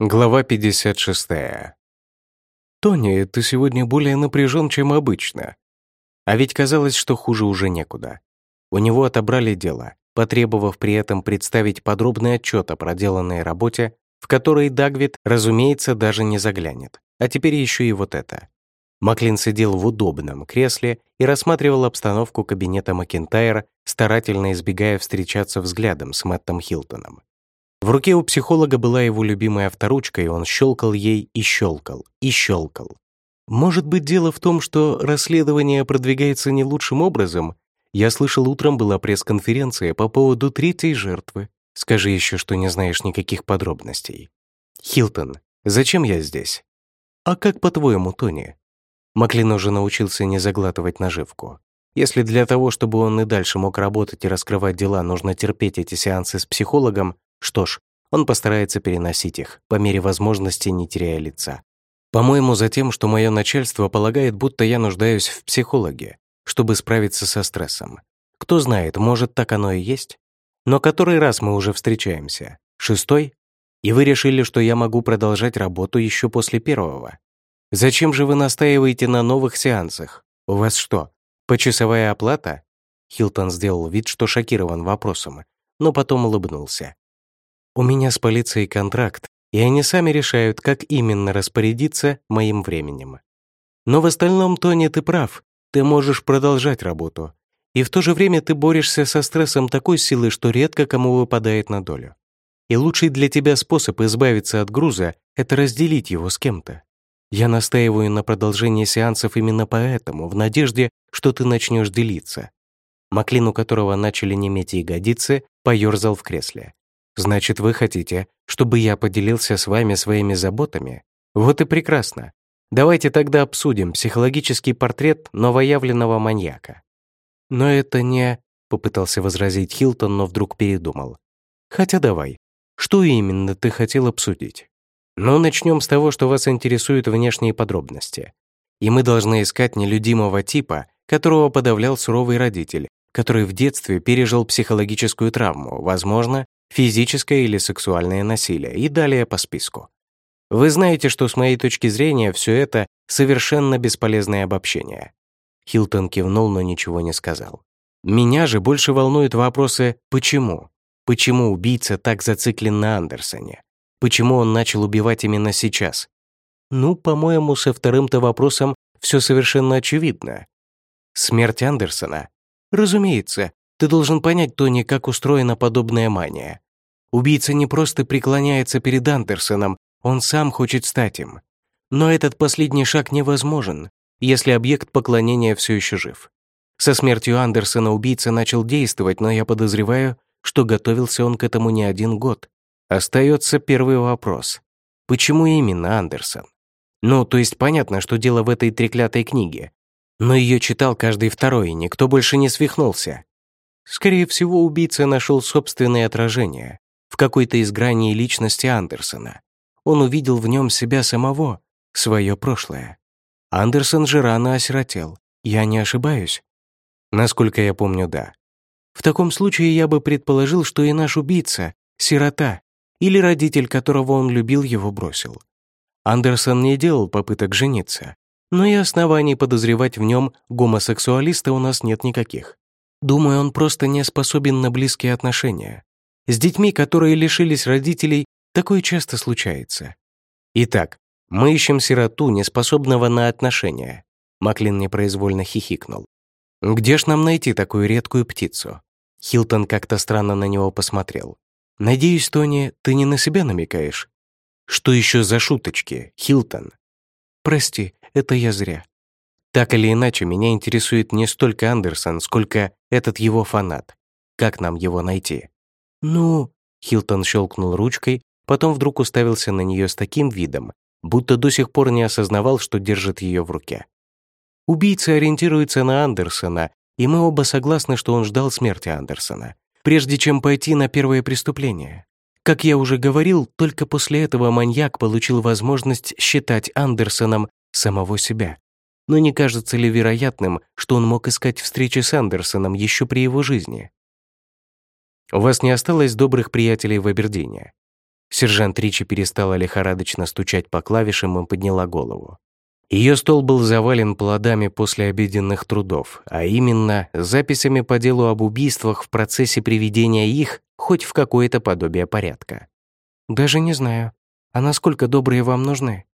Глава 56. «Тони, ты сегодня более напряжен, чем обычно». А ведь казалось, что хуже уже некуда. У него отобрали дело, потребовав при этом представить подробный отчет о проделанной работе, в которой Дагвид, разумеется, даже не заглянет. А теперь еще и вот это. Маклин сидел в удобном кресле и рассматривал обстановку кабинета Макентайра, старательно избегая встречаться взглядом с Мэттом Хилтоном. В руке у психолога была его любимая авторучка, и он щелкал ей и щелкал, и щелкал. Может быть, дело в том, что расследование продвигается не лучшим образом? Я слышал, утром была пресс-конференция по поводу третьей жертвы. Скажи еще, что не знаешь никаких подробностей. Хилтон, зачем я здесь? А как по-твоему, Тони? Маклин уже научился не заглатывать наживку. Если для того, чтобы он и дальше мог работать и раскрывать дела, нужно терпеть эти сеансы с психологом, что ж, он постарается переносить их, по мере возможности не теряя лица. По-моему, за тем, что мое начальство полагает, будто я нуждаюсь в психологе, чтобы справиться со стрессом. Кто знает, может, так оно и есть? Но который раз мы уже встречаемся? Шестой? И вы решили, что я могу продолжать работу еще после первого? Зачем же вы настаиваете на новых сеансах? У вас что, почасовая оплата? Хилтон сделал вид, что шокирован вопросом, но потом улыбнулся. У меня с полицией контракт, и они сами решают, как именно распорядиться моим временем. Но в остальном, Тони, ты прав. Ты можешь продолжать работу. И в то же время ты борешься со стрессом такой силы, что редко кому выпадает на долю. И лучший для тебя способ избавиться от груза — это разделить его с кем-то. Я настаиваю на продолжении сеансов именно поэтому, в надежде, что ты начнешь делиться. Маклин, у которого начали неметь ягодицы, поерзал в кресле. Значит, вы хотите, чтобы я поделился с вами своими заботами? Вот и прекрасно. Давайте тогда обсудим психологический портрет новоявленного маньяка. Но это не... Попытался возразить Хилтон, но вдруг передумал. Хотя давай. Что именно ты хотел обсудить? Ну, начнем с того, что вас интересуют внешние подробности. И мы должны искать нелюдимого типа, которого подавлял суровый родитель, который в детстве пережил психологическую травму, возможно, физическое или сексуальное насилие и далее по списку. Вы знаете, что с моей точки зрения все это совершенно бесполезное обобщение. Хилтон кивнул, но ничего не сказал. Меня же больше волнуют вопросы «почему?». Почему убийца так зациклен на Андерсоне? Почему он начал убивать именно сейчас? Ну, по-моему, со вторым-то вопросом все совершенно очевидно. Смерть Андерсона? Разумеется, ты должен понять, Тони, как устроена подобная мания. Убийца не просто преклоняется перед Андерсоном, он сам хочет стать им. Но этот последний шаг невозможен, если объект поклонения все еще жив. Со смертью Андерсона убийца начал действовать, но я подозреваю, что готовился он к этому не один год. Остается первый вопрос. Почему именно Андерсон? Ну, то есть понятно, что дело в этой треклятой книге. Но ее читал каждый второй, и никто больше не свихнулся. Скорее всего, убийца нашел собственное отражение в какой-то из граней личности Андерсона. Он увидел в нем себя самого, свое прошлое. Андерсон же рано осиротел. Я не ошибаюсь? Насколько я помню, да. В таком случае я бы предположил, что и наш убийца — сирота, или родитель, которого он любил, его бросил. Андерсон не делал попыток жениться, но и оснований подозревать в нем гомосексуалиста у нас нет никаких. Думаю, он просто не способен на близкие отношения. С детьми, которые лишились родителей, такое часто случается. Итак, мы ищем сироту, неспособного на отношения. Маклин непроизвольно хихикнул. Где ж нам найти такую редкую птицу? Хилтон как-то странно на него посмотрел. «Надеюсь, Тони, ты не на себя намекаешь?» «Что еще за шуточки, Хилтон?» «Прости, это я зря. Так или иначе, меня интересует не столько Андерсон, сколько этот его фанат. Как нам его найти? Ну, Хилтон щелкнул ручкой, потом вдруг уставился на нее с таким видом, будто до сих пор не осознавал, что держит ее в руке. Убийца ориентируется на Андерсона, и мы оба согласны, что он ждал смерти Андерсона, прежде чем пойти на первое преступление. Как я уже говорил, только после этого маньяк получил возможность считать Андерсоном самого себя. Но не кажется ли вероятным, что он мог искать встречи с Андерсоном еще при его жизни? У вас не осталось добрых приятелей в Абердине. Сержант Ричи перестала лихорадочно стучать по клавишам и подняла голову. Ее стол был завален плодами после обеденных трудов, а именно записями по делу об убийствах в процессе приведения их хоть в какое-то подобие порядка. «Даже не знаю, а насколько добрые вам нужны?»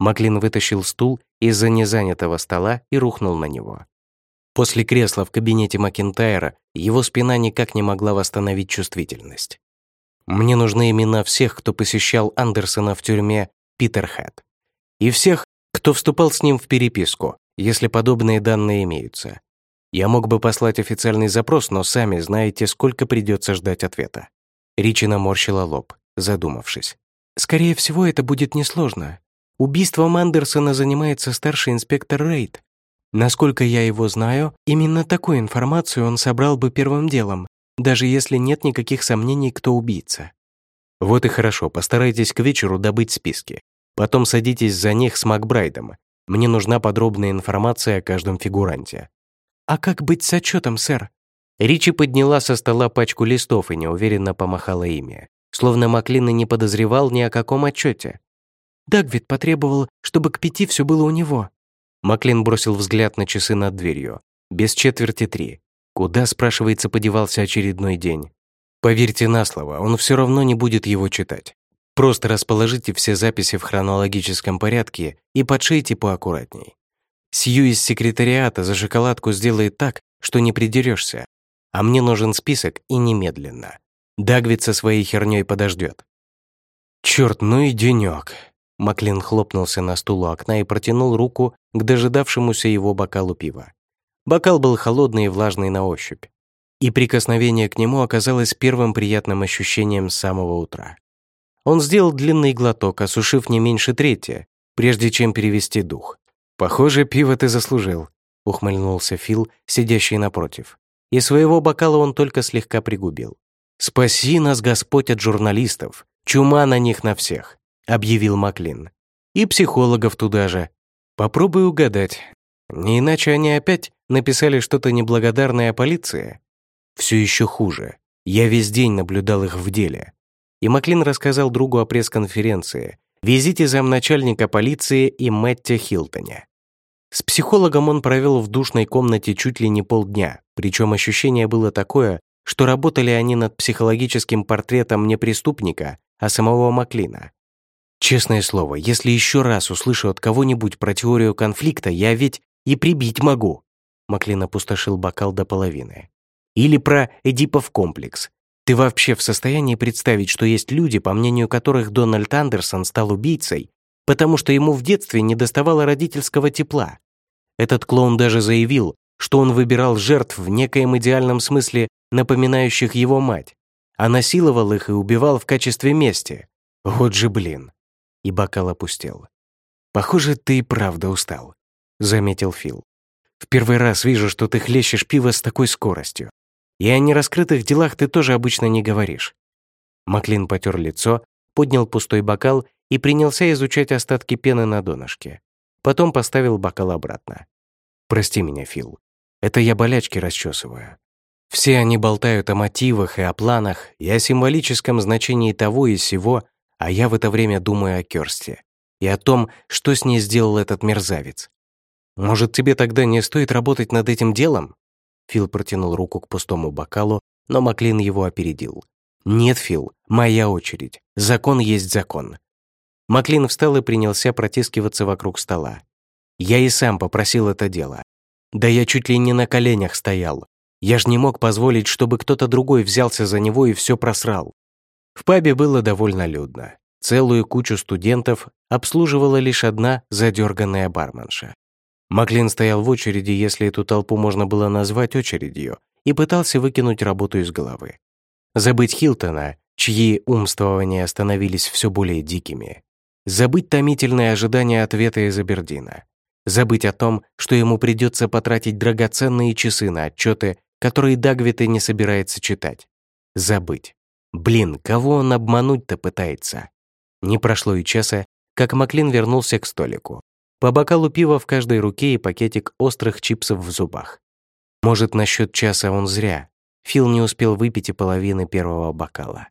Маклин вытащил стул из-за незанятого стола и рухнул на него. После кресла в кабинете Макентайра его спина никак не могла восстановить чувствительность. Мне нужны имена всех, кто посещал Андерсона в тюрьме Питерхэт. И всех, кто вступал с ним в переписку, если подобные данные имеются. Я мог бы послать официальный запрос, но сами знаете, сколько придется ждать ответа. Ричи наморщила лоб, задумавшись. «Скорее всего, это будет несложно. Убийством Андерсона занимается старший инспектор Рейд. Насколько я его знаю, именно такую информацию он собрал бы первым делом, даже если нет никаких сомнений, кто убийца. Вот и хорошо, постарайтесь к вечеру добыть списки. Потом садитесь за них с Макбрайдом. Мне нужна подробная информация о каждом фигуранте. А как быть с отчетом, сэр? Ричи подняла со стола пачку листов и неуверенно помахала ими, словно Маклин и не подозревал ни о каком отчете. Дагвид потребовал, чтобы к пяти все было у него. Маклин бросил взгляд на часы над дверью. Без четверти три. Куда, спрашивается, подевался очередной день? Поверьте на слово, он все равно не будет его читать. Просто расположите все записи в хронологическом порядке и подшейте поаккуратней. Сью из секретариата за шоколадку сделает так, что не придерешься. А мне нужен список и немедленно. Дагвид со своей херней подождет. Черт, ну и денек. Маклин хлопнулся на стул у окна и протянул руку к дожидавшемуся его бокалу пива. Бокал был холодный и влажный на ощупь. И прикосновение к нему оказалось первым приятным ощущением с самого утра. Он сделал длинный глоток, осушив не меньше трети, прежде чем перевести дух. «Похоже, пиво ты заслужил», — ухмыльнулся Фил, сидящий напротив. И своего бокала он только слегка пригубил. «Спаси нас, Господь, от журналистов! Чума на них на всех!» — объявил Маклин. «И психологов туда же. Попробуй угадать. Не иначе они опять написали что-то неблагодарное о полиции? Все еще хуже. Я весь день наблюдал их в деле. И Маклин рассказал другу о пресс-конференции, визите замначальника полиции и Мэтте Хилтоне. С психологом он провел в душной комнате чуть ли не полдня, причем ощущение было такое, что работали они над психологическим портретом не преступника, а самого Маклина. Честное слово, если еще раз услышу от кого-нибудь про теорию конфликта, я ведь и прибить могу. Маклин опустошил бокал до половины. Или про Эдипов комплекс. Ты вообще в состоянии представить, что есть люди, по мнению которых Дональд Андерсон стал убийцей, потому что ему в детстве не доставало родительского тепла? Этот клоун даже заявил, что он выбирал жертв в некоем идеальном смысле, напоминающих его мать, а насиловал их и убивал в качестве мести. Вот же блин. И бокал опустел. «Похоже, ты и правда устал», — заметил Фил. В первый раз вижу, что ты хлещешь пиво с такой скоростью. И о нераскрытых делах ты тоже обычно не говоришь». Маклин потер лицо, поднял пустой бокал и принялся изучать остатки пены на донышке. Потом поставил бокал обратно. «Прости меня, Фил. Это я болячки расчесываю. Все они болтают о мотивах и о планах, и о символическом значении того и сего, а я в это время думаю о Кёрсте и о том, что с ней сделал этот мерзавец. «Может, тебе тогда не стоит работать над этим делом?» Фил протянул руку к пустому бокалу, но Маклин его опередил. «Нет, Фил, моя очередь. Закон есть закон». Маклин встал и принялся протискиваться вокруг стола. «Я и сам попросил это дело. Да я чуть ли не на коленях стоял. Я ж не мог позволить, чтобы кто-то другой взялся за него и все просрал». В пабе было довольно людно. Целую кучу студентов обслуживала лишь одна задерганная барменша. Маклин стоял в очереди, если эту толпу можно было назвать очередью, и пытался выкинуть работу из головы. Забыть Хилтона, чьи умствования становились все более дикими. Забыть томительное ожидание ответа из Абердина. Забыть о том, что ему придется потратить драгоценные часы на отчеты, которые Дагвит и не собирается читать. Забыть. Блин, кого он обмануть-то пытается? Не прошло и часа, как Маклин вернулся к столику. По бокалу пива в каждой руке и пакетик острых чипсов в зубах. Может, насчет часа он зря. Фил не успел выпить и половины первого бокала.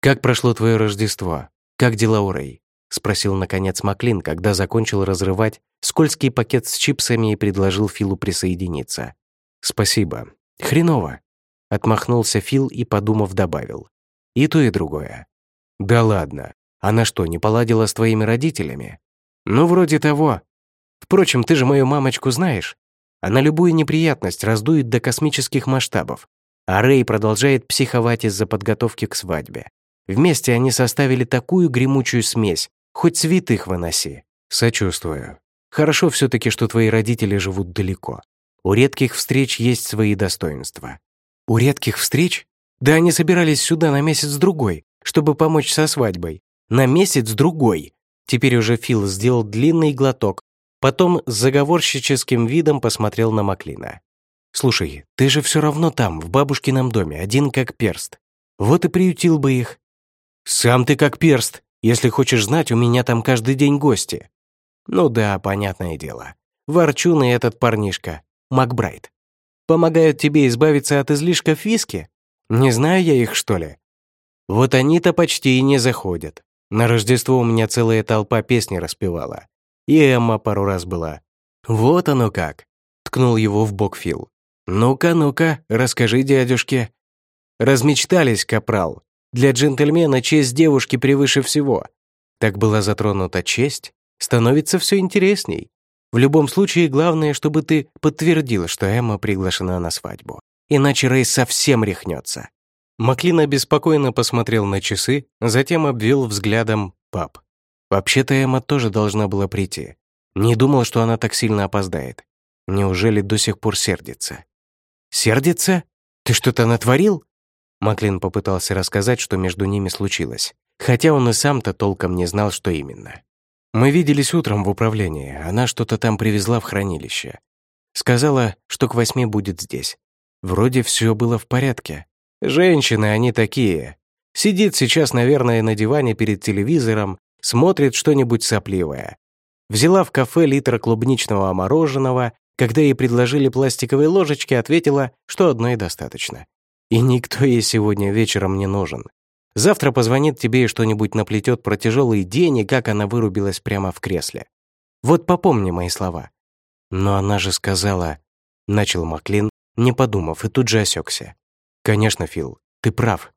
«Как прошло твое Рождество? Как дела у Рэй?» — спросил, наконец, Маклин, когда закончил разрывать скользкий пакет с чипсами и предложил Филу присоединиться. «Спасибо. Хреново», — отмахнулся Фил и, подумав, добавил. «И то, и другое». «Да ладно. Она что, не поладила с твоими родителями?» «Ну, вроде того. Впрочем, ты же мою мамочку знаешь. Она любую неприятность раздует до космических масштабов. А Рэй продолжает психовать из-за подготовки к свадьбе. Вместе они составили такую гремучую смесь, хоть святых выноси. Сочувствую. Хорошо все таки что твои родители живут далеко. У редких встреч есть свои достоинства. У редких встреч? Да они собирались сюда на месяц-другой, чтобы помочь со свадьбой. На месяц-другой. Теперь уже Фил сделал длинный глоток, потом с заговорщическим видом посмотрел на Маклина. «Слушай, ты же все равно там, в бабушкином доме, один как перст. Вот и приютил бы их». «Сам ты как перст. Если хочешь знать, у меня там каждый день гости». «Ну да, понятное дело. Ворчун и этот парнишка, Макбрайт. Помогают тебе избавиться от излишков виски? Не знаю я их, что ли?» «Вот они-то почти и не заходят. На Рождество у меня целая толпа песни распевала. И Эмма пару раз была. Вот оно как!» Ткнул его в бок Фил. «Ну-ка, ну-ка, расскажи дядюшке». Размечтались, капрал. Для джентльмена честь девушки превыше всего. Так была затронута честь, становится все интересней. В любом случае, главное, чтобы ты подтвердил, что Эмма приглашена на свадьбу. Иначе Рэй совсем рехнется. Маклин обеспокоенно посмотрел на часы, затем обвел взглядом пап. Вообще-то Эмма тоже должна была прийти. Не думал, что она так сильно опоздает. Неужели до сих пор сердится? «Сердится? Ты что-то натворил?» Маклин попытался рассказать, что между ними случилось, хотя он и сам-то толком не знал, что именно. «Мы виделись утром в управлении, она что-то там привезла в хранилище. Сказала, что к восьми будет здесь. Вроде все было в порядке, Женщины они такие. Сидит сейчас, наверное, на диване перед телевизором, смотрит что-нибудь сопливое. Взяла в кафе литр клубничного мороженого, когда ей предложили пластиковые ложечки, ответила, что одной достаточно. И никто ей сегодня вечером не нужен. Завтра позвонит тебе и что-нибудь наплетет про тяжелый день и как она вырубилась прямо в кресле. Вот попомни мои слова. Но она же сказала... Начал Маклин, не подумав, и тут же осекся. «Конечно, Фил, ты прав.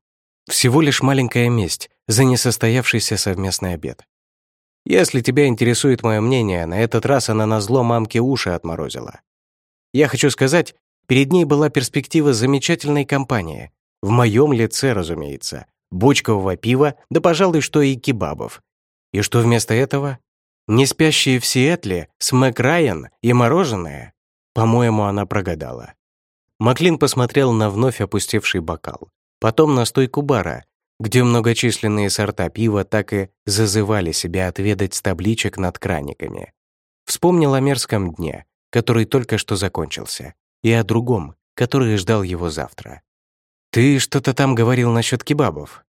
Всего лишь маленькая месть за несостоявшийся совместный обед. Если тебя интересует мое мнение, на этот раз она на зло мамке уши отморозила. Я хочу сказать, перед ней была перспектива замечательной компании. В моем лице, разумеется. Бочкового пива, да, пожалуй, что и кебабов. И что вместо этого? Не спящие в Сиэтле, Смэк Райан и мороженое? По-моему, она прогадала. Маклин посмотрел на вновь опустевший бокал, потом на стойку бара, где многочисленные сорта пива так и зазывали себя отведать с табличек над краниками. Вспомнил о мерзком дне, который только что закончился, и о другом, который ждал его завтра. «Ты что-то там говорил насчет кебабов?»